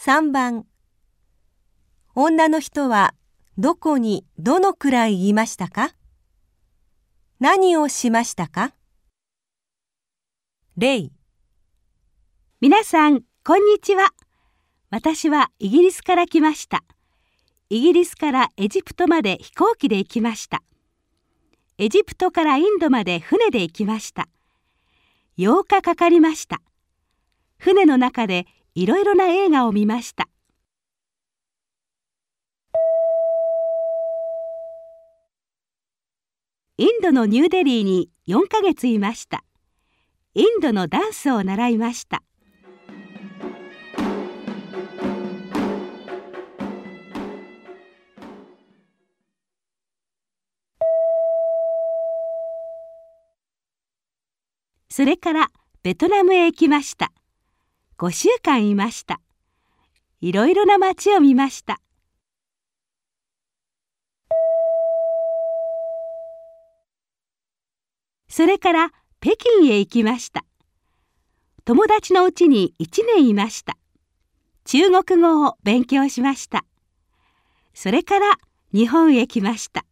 3番女の人はどこにどのくらいいましたか？何をしましたか？例皆さん、こんにちは。私はイギリスから来ました。イギリスからエジプトまで飛行機で行きました。エジプトからインドまで船で行きました。8日かかりました。船の中でいろいろな映画を見ました。インドのニューデリーに4ヶ月いました。インドのダンスを習いました。それからベトナムへ行きました。5週間いました。いろいろな街を見ました。それから北京へ行きました。友達のうちに1年いました。中国語を勉強しました。それから日本へ来ました。